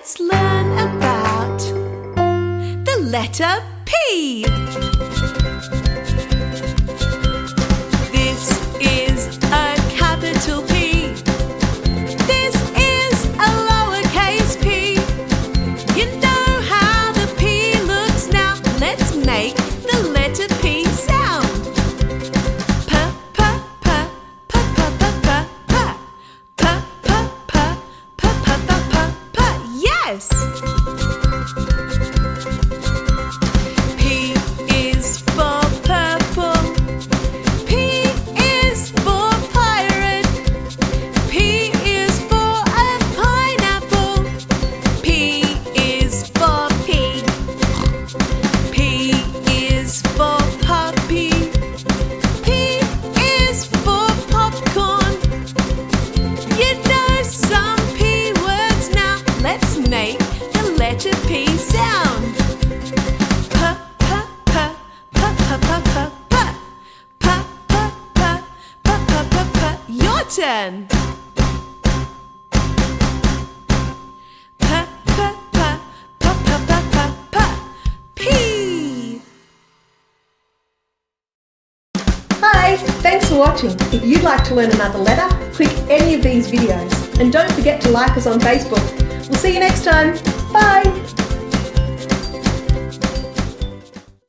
let's learn about the letter P. Yes! Let's make the letter P sound. P, P, P, P, P, P, P, P, P, P, P, P, P, P. Your turn. P, P, P, P, P, P, P, P. P. Hi, thanks for watching. If you'd like to learn another letter, click any of these videos. And don't forget to like us on Facebook. We'll see you next time. Bye.